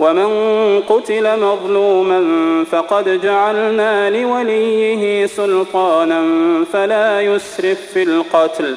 ومن قتل مظلوما فقد جعلنا لوليه سلطانا فلا يسرف في القتل.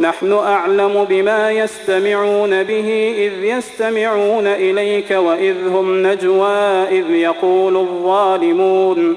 نحن أعلم بما يستمعون به إذ يستمعون إليك وإذ هم نجوى إذ يقول الظالمون.